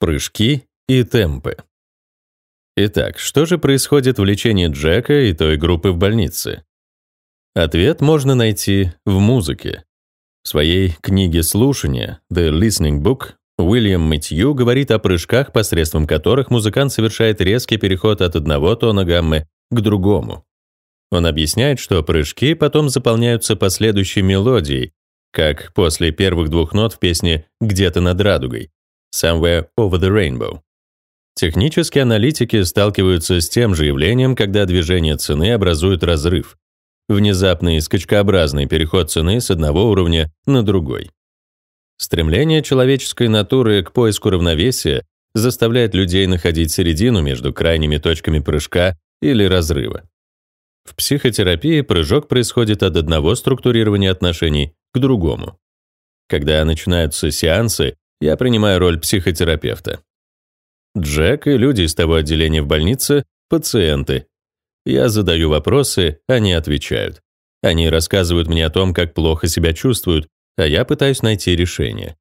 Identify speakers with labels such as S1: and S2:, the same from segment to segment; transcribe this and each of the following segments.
S1: Прыжки и темпы. Итак, что же происходит в лечении Джека и той группы в больнице? Ответ можно найти в музыке. В своей книге слушания The Listening Book Уильям Мэтью говорит о прыжках, посредством которых музыкант совершает резкий переход от одного тона гаммы к другому. Он объясняет, что прыжки потом заполняются последующей мелодией, как после первых двух нот в песне «Где-то над радугой» «Somewhere over the rainbow». Технические аналитики сталкиваются с тем же явлением, когда движение цены образует разрыв, внезапный скачкообразный переход цены с одного уровня на другой. Стремление человеческой натуры к поиску равновесия заставляет людей находить середину между крайними точками прыжка или разрыва. В психотерапии прыжок происходит от одного структурирования отношений к другому. Когда начинаются сеансы, я принимаю роль психотерапевта. Джек и люди из того отделения в больнице – пациенты. Я задаю вопросы, они отвечают. Они рассказывают мне о том, как плохо себя чувствуют, а я пытаюсь найти решение.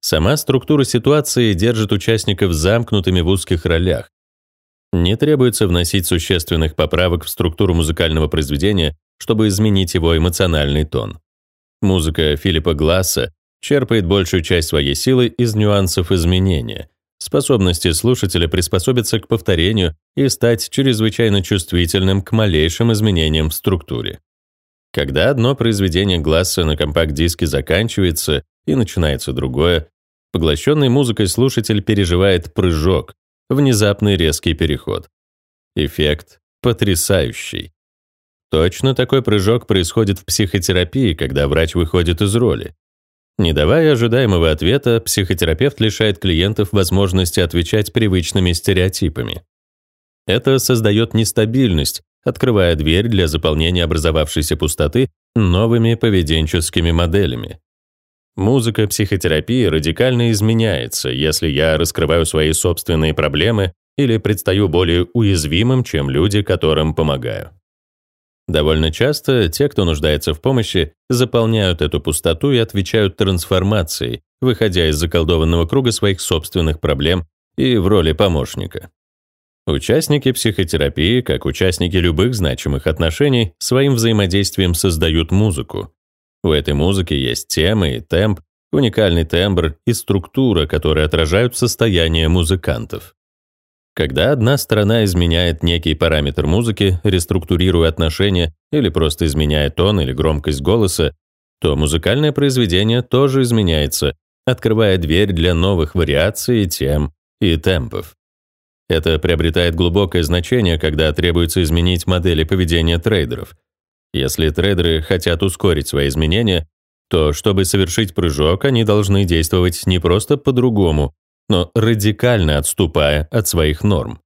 S1: Сама структура ситуации держит участников замкнутыми в узких ролях. Не требуется вносить существенных поправок в структуру музыкального произведения, чтобы изменить его эмоциональный тон. Музыка Филиппа Гласса черпает большую часть своей силы из нюансов изменения, способности слушателя приспособиться к повторению и стать чрезвычайно чувствительным к малейшим изменениям в структуре. Когда одно произведение Гласса на компакт-диске заканчивается и начинается другое, поглощенный музыкой слушатель переживает прыжок, внезапный резкий переход. Эффект потрясающий. Точно такой прыжок происходит в психотерапии, когда врач выходит из роли. Не давая ожидаемого ответа, психотерапевт лишает клиентов возможности отвечать привычными стереотипами. Это создает нестабильность, открывая дверь для заполнения образовавшейся пустоты новыми поведенческими моделями. Музыка психотерапии радикально изменяется, если я раскрываю свои собственные проблемы или предстаю более уязвимым, чем люди, которым помогаю. Довольно часто те, кто нуждается в помощи, заполняют эту пустоту и отвечают трансформацией, выходя из заколдованного круга своих собственных проблем и в роли помощника. Участники психотерапии, как участники любых значимых отношений, своим взаимодействием создают музыку. У этой музыки есть темы и темп, уникальный тембр и структура, которые отражают состояние музыкантов. Когда одна сторона изменяет некий параметр музыки, реструктурируя отношения или просто изменяет тон или громкость голоса, то музыкальное произведение тоже изменяется, открывая дверь для новых вариаций, тем и темпов. Это приобретает глубокое значение, когда требуется изменить модели поведения трейдеров. Если трейдеры хотят ускорить свои изменения, то, чтобы совершить прыжок, они должны действовать не просто по-другому, но радикально отступая от своих норм.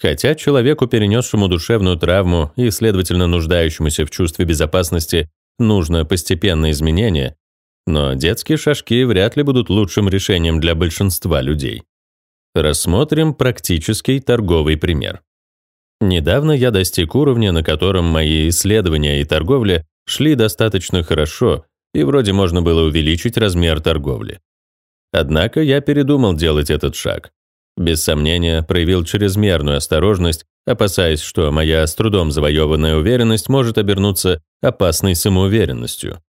S1: Хотя человеку, перенесшему душевную травму и, следовательно, нуждающемуся в чувстве безопасности, нужно постепенное изменение, но детские шажки вряд ли будут лучшим решением для большинства людей. Рассмотрим практический торговый пример. Недавно я достиг уровня, на котором мои исследования и торговля шли достаточно хорошо, и вроде можно было увеличить размер торговли. Однако я передумал делать этот шаг. Без сомнения, проявил чрезмерную осторожность, опасаясь, что моя с трудом завоеванная уверенность может обернуться опасной самоуверенностью.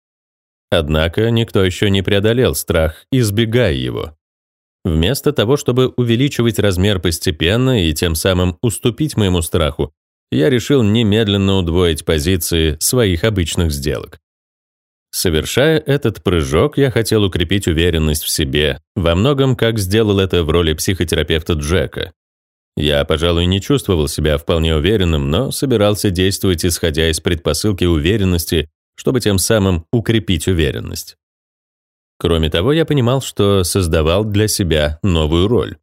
S1: Однако никто еще не преодолел страх, избегая его. Вместо того, чтобы увеличивать размер постепенно и тем самым уступить моему страху, я решил немедленно удвоить позиции своих обычных сделок. Совершая этот прыжок, я хотел укрепить уверенность в себе, во многом как сделал это в роли психотерапевта Джека. Я, пожалуй, не чувствовал себя вполне уверенным, но собирался действовать, исходя из предпосылки уверенности, чтобы тем самым укрепить уверенность. Кроме того, я понимал, что создавал для себя новую роль.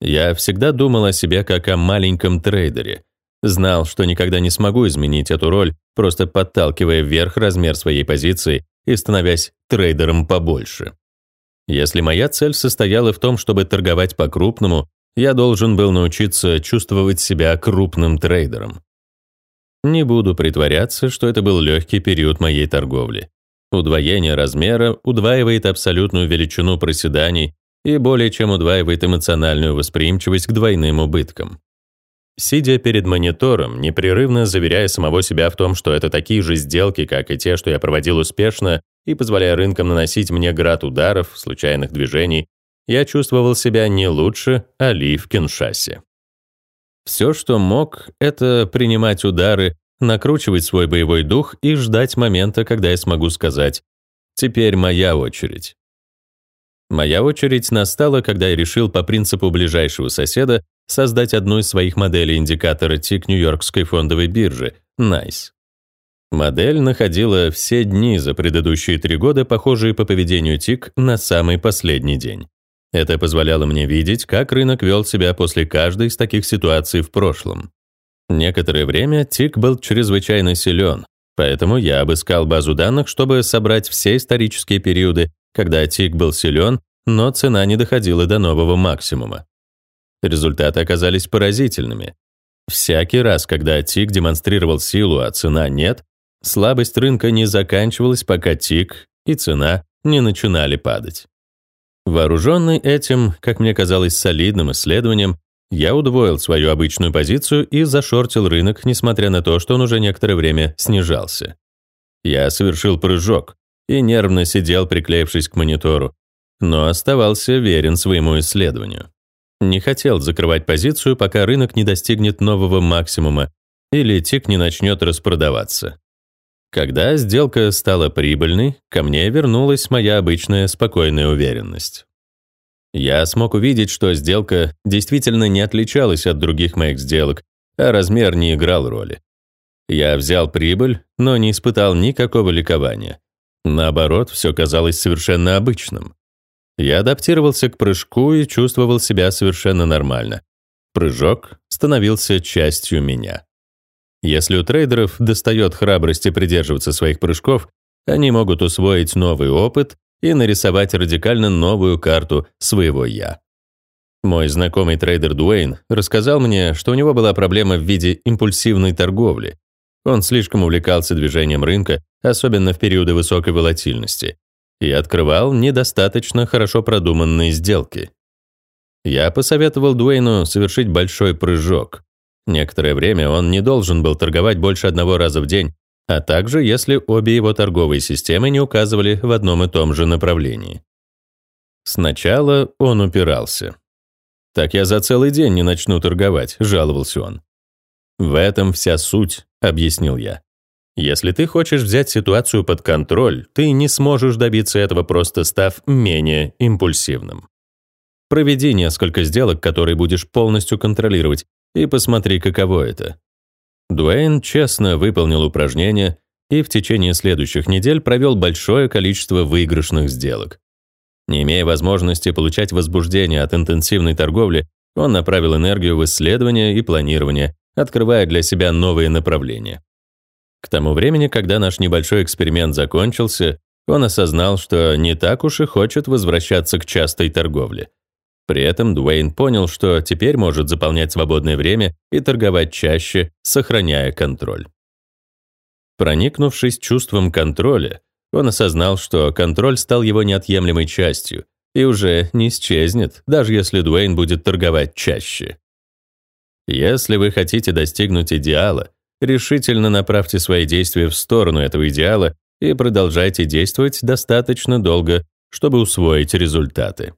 S1: Я всегда думал о себе как о маленьком трейдере. Знал, что никогда не смогу изменить эту роль, просто подталкивая вверх размер своей позиции и становясь трейдером побольше. Если моя цель состояла в том, чтобы торговать по-крупному, я должен был научиться чувствовать себя крупным трейдером. Не буду притворяться, что это был легкий период моей торговли. Удвоение размера удваивает абсолютную величину проседаний и более чем удваивает эмоциональную восприимчивость к двойным убыткам. Сидя перед монитором, непрерывно заверяя самого себя в том, что это такие же сделки, как и те, что я проводил успешно, и позволяя рынкам наносить мне град ударов, случайных движений, я чувствовал себя не лучше Али в Киншасе. Все, что мог, это принимать удары, накручивать свой боевой дух и ждать момента, когда я смогу сказать «Теперь моя очередь». Моя очередь настала, когда я решил по принципу ближайшего соседа создать одну из своих моделей индикатора ТИК Нью-Йоркской фондовой биржи NICE. Модель находила все дни за предыдущие три года, похожие по поведению ТИК на самый последний день. Это позволяло мне видеть, как рынок вел себя после каждой из таких ситуаций в прошлом. Некоторое время ТИК был чрезвычайно силен, поэтому я обыскал базу данных, чтобы собрать все исторические периоды, когда ТИК был силен, но цена не доходила до нового максимума. Результаты оказались поразительными. Всякий раз, когда ТИК демонстрировал силу, а цена нет, слабость рынка не заканчивалась, пока ТИК и цена не начинали падать. Вооруженный этим, как мне казалось, солидным исследованием, я удвоил свою обычную позицию и зашортил рынок, несмотря на то, что он уже некоторое время снижался. Я совершил прыжок и нервно сидел, приклеившись к монитору, но оставался верен своему исследованию. Не хотел закрывать позицию, пока рынок не достигнет нового максимума или тик не начнет распродаваться. Когда сделка стала прибыльной, ко мне вернулась моя обычная спокойная уверенность. Я смог увидеть, что сделка действительно не отличалась от других моих сделок, а размер не играл роли. Я взял прибыль, но не испытал никакого ликования. Наоборот, все казалось совершенно обычным. Я адаптировался к прыжку и чувствовал себя совершенно нормально. Прыжок становился частью меня. Если у трейдеров достает храбрости придерживаться своих прыжков, они могут усвоить новый опыт и нарисовать радикально новую карту своего «я». Мой знакомый трейдер Дуэйн рассказал мне, что у него была проблема в виде импульсивной торговли. Он слишком увлекался движением рынка, особенно в периоды высокой волатильности, и открывал недостаточно хорошо продуманные сделки. Я посоветовал Дуэйну совершить большой прыжок. Некоторое время он не должен был торговать больше одного раза в день, а также если обе его торговые системы не указывали в одном и том же направлении. Сначала он упирался. «Так я за целый день не начну торговать», — жаловался он. «В этом вся суть», — объяснил я. Если ты хочешь взять ситуацию под контроль, ты не сможешь добиться этого, просто став менее импульсивным. Проведи несколько сделок, которые будешь полностью контролировать, и посмотри, каково это. Дуэйн честно выполнил упражнение и в течение следующих недель провел большое количество выигрышных сделок. Не имея возможности получать возбуждение от интенсивной торговли, он направил энергию в исследование и планирование, открывая для себя новые направления. К тому времени, когда наш небольшой эксперимент закончился, он осознал, что не так уж и хочет возвращаться к частой торговле. При этом Дуэйн понял, что теперь может заполнять свободное время и торговать чаще, сохраняя контроль. Проникнувшись чувством контроля, он осознал, что контроль стал его неотъемлемой частью и уже не исчезнет, даже если Дуэйн будет торговать чаще. Если вы хотите достигнуть идеала, решительно направьте свои действия в сторону этого идеала и продолжайте действовать достаточно долго, чтобы усвоить результаты.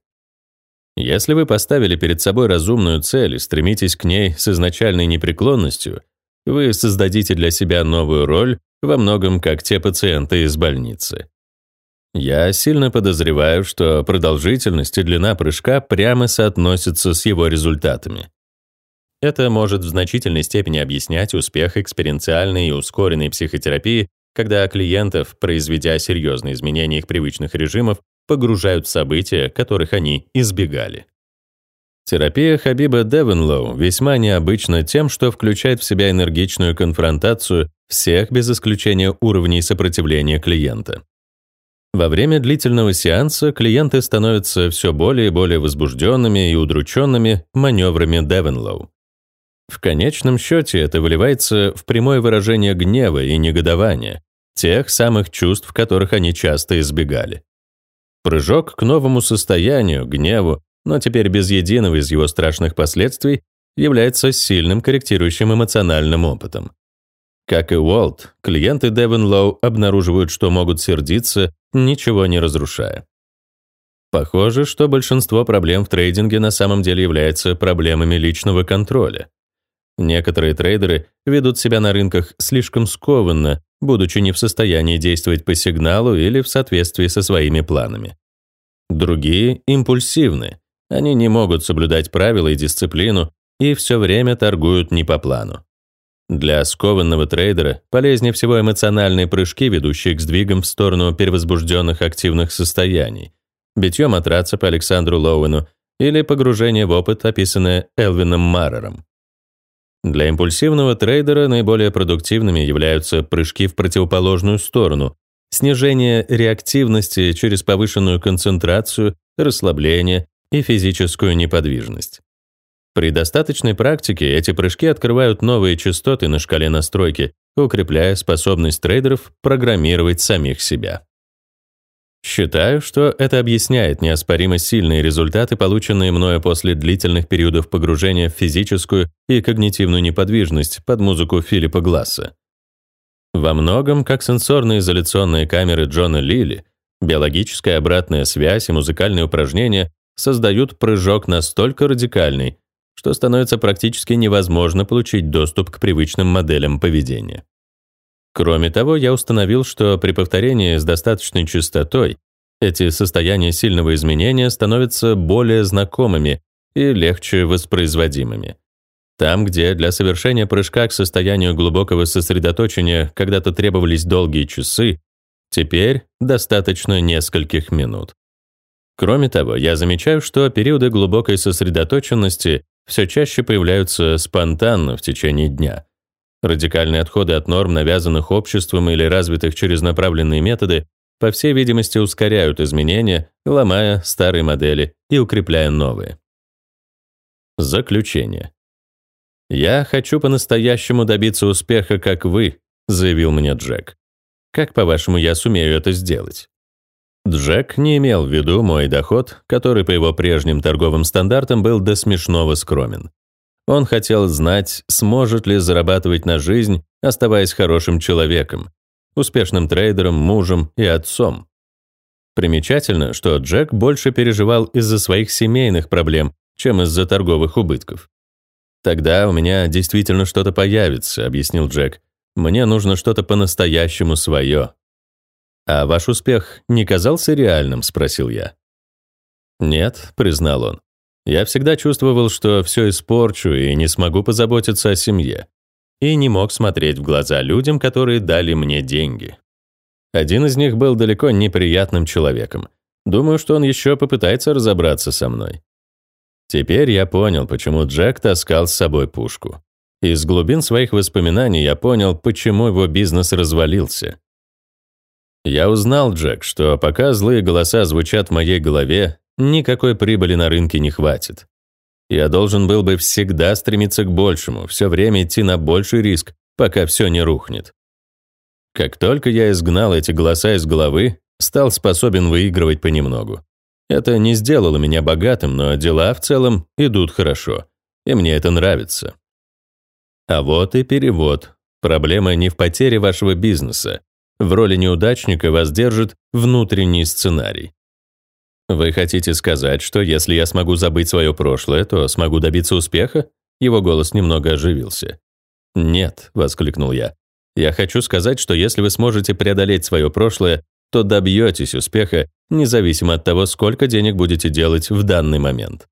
S1: Если вы поставили перед собой разумную цель и стремитесь к ней с изначальной непреклонностью, вы создадите для себя новую роль во многом как те пациенты из больницы. Я сильно подозреваю, что продолжительность и длина прыжка прямо соотносятся с его результатами. Это может в значительной степени объяснять успех эксперенциальной и ускоренной психотерапии, когда клиентов, произведя серьезные изменения их привычных режимов, погружают в события, которых они избегали. Терапия Хабиба Девенлоу весьма необычна тем, что включает в себя энергичную конфронтацию всех без исключения уровней сопротивления клиента. Во время длительного сеанса клиенты становятся все более и более возбужденными и удрученными маневрами Девенлоу. В конечном счете это выливается в прямое выражение гнева и негодования, тех самых чувств, которых они часто избегали. Прыжок к новому состоянию, гневу, но теперь без единого из его страшных последствий, является сильным корректирующим эмоциональным опытом. Как и Уолт, клиенты Devon Low обнаруживают, что могут сердиться, ничего не разрушая. Похоже, что большинство проблем в трейдинге на самом деле являются проблемами личного контроля. Некоторые трейдеры ведут себя на рынках слишком скованно, будучи не в состоянии действовать по сигналу или в соответствии со своими планами. Другие импульсивны. Они не могут соблюдать правила и дисциплину и все время торгуют не по плану. Для скованного трейдера полезнее всего эмоциональные прыжки, ведущие к сдвигам в сторону перевозбужденных активных состояний, битье матраца по Александру Лоуэну или погружение в опыт, описанное Элвином Маррером. Для импульсивного трейдера наиболее продуктивными являются прыжки в противоположную сторону, снижение реактивности через повышенную концентрацию, расслабление и физическую неподвижность. При достаточной практике эти прыжки открывают новые частоты на шкале настройки, укрепляя способность трейдеров программировать самих себя. Считаю, что это объясняет неоспоримо сильные результаты, полученные мною после длительных периодов погружения в физическую и когнитивную неподвижность под музыку Филиппа Гласса. Во многом, как сенсорно-изоляционные камеры Джона Лили, биологическая обратная связь и музыкальные упражнения создают прыжок настолько радикальный, что становится практически невозможно получить доступ к привычным моделям поведения. Кроме того, я установил, что при повторении с достаточной частотой эти состояния сильного изменения становятся более знакомыми и легче воспроизводимыми. Там, где для совершения прыжка к состоянию глубокого сосредоточения когда-то требовались долгие часы, теперь достаточно нескольких минут. Кроме того, я замечаю, что периоды глубокой сосредоточенности все чаще появляются спонтанно в течение дня – Радикальные отходы от норм, навязанных обществом или развитых через направленные методы, по всей видимости, ускоряют изменения, ломая старые модели и укрепляя новые. Заключение. «Я хочу по-настоящему добиться успеха, как вы», заявил мне Джек. «Как, по-вашему, я сумею это сделать?» Джек не имел в виду мой доход, который по его прежним торговым стандартам был до смешного скромен. Он хотел знать, сможет ли зарабатывать на жизнь, оставаясь хорошим человеком, успешным трейдером, мужем и отцом. Примечательно, что Джек больше переживал из-за своих семейных проблем, чем из-за торговых убытков. «Тогда у меня действительно что-то появится», — объяснил Джек. «Мне нужно что-то по-настоящему свое». «А ваш успех не казался реальным?» — спросил я. «Нет», — признал он. Я всегда чувствовал, что все испорчу и не смогу позаботиться о семье. И не мог смотреть в глаза людям, которые дали мне деньги. Один из них был далеко неприятным человеком. Думаю, что он еще попытается разобраться со мной. Теперь я понял, почему Джек таскал с собой пушку. Из глубин своих воспоминаний я понял, почему его бизнес развалился. Я узнал, Джек, что пока злые голоса звучат в моей голове, никакой прибыли на рынке не хватит. Я должен был бы всегда стремиться к большему, все время идти на больший риск, пока все не рухнет. Как только я изгнал эти голоса из головы, стал способен выигрывать понемногу. Это не сделало меня богатым, но дела в целом идут хорошо, и мне это нравится. А вот и перевод. Проблема не в потере вашего бизнеса. В роли неудачника вас держит внутренний сценарий. «Вы хотите сказать, что если я смогу забыть свое прошлое, то смогу добиться успеха?» Его голос немного оживился. «Нет», — воскликнул я. «Я хочу сказать, что если вы сможете преодолеть свое прошлое, то добьетесь успеха, независимо от того, сколько денег будете делать в данный момент».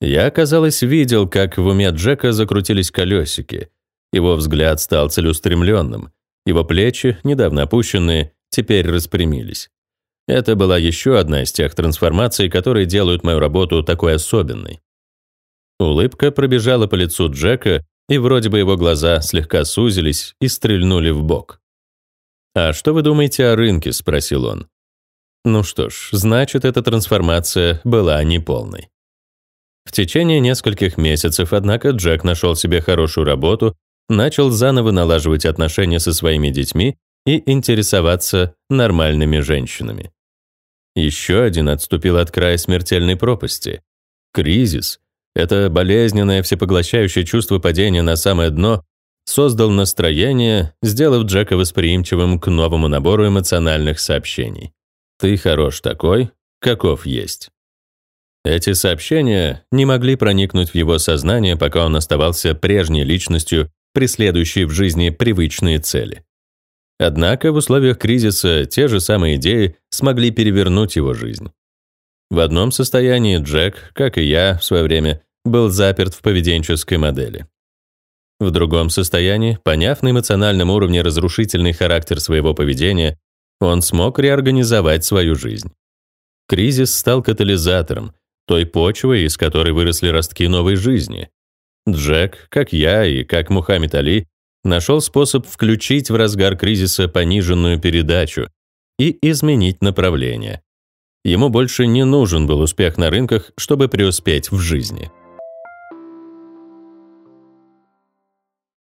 S1: Я, казалось, видел, как в уме Джека закрутились колесики. Его взгляд стал целеустремленным. Его плечи, недавно опущенные, теперь распрямились. Это была еще одна из тех трансформаций, которые делают мою работу такой особенной. Улыбка пробежала по лицу Джека, и вроде бы его глаза слегка сузились и стрельнули в бок. «А что вы думаете о рынке?» – спросил он. Ну что ж, значит, эта трансформация была неполной. В течение нескольких месяцев, однако, Джек нашел себе хорошую работу, начал заново налаживать отношения со своими детьми и интересоваться нормальными женщинами. Еще один отступил от края смертельной пропасти. Кризис — это болезненное всепоглощающее чувство падения на самое дно создал настроение, сделав Джека восприимчивым к новому набору эмоциональных сообщений. «Ты хорош такой, каков есть». Эти сообщения не могли проникнуть в его сознание, пока он оставался прежней личностью, преследующей в жизни привычные цели. Однако в условиях кризиса те же самые идеи смогли перевернуть его жизнь. В одном состоянии Джек, как и я в свое время, был заперт в поведенческой модели. В другом состоянии, поняв на эмоциональном уровне разрушительный характер своего поведения, он смог реорганизовать свою жизнь. Кризис стал катализатором, той почвой, из которой выросли ростки новой жизни. Джек, как я и как Мухаммед Али, нашел способ включить в разгар кризиса пониженную передачу и изменить направление. Ему больше не нужен был успех на рынках, чтобы преуспеть в жизни.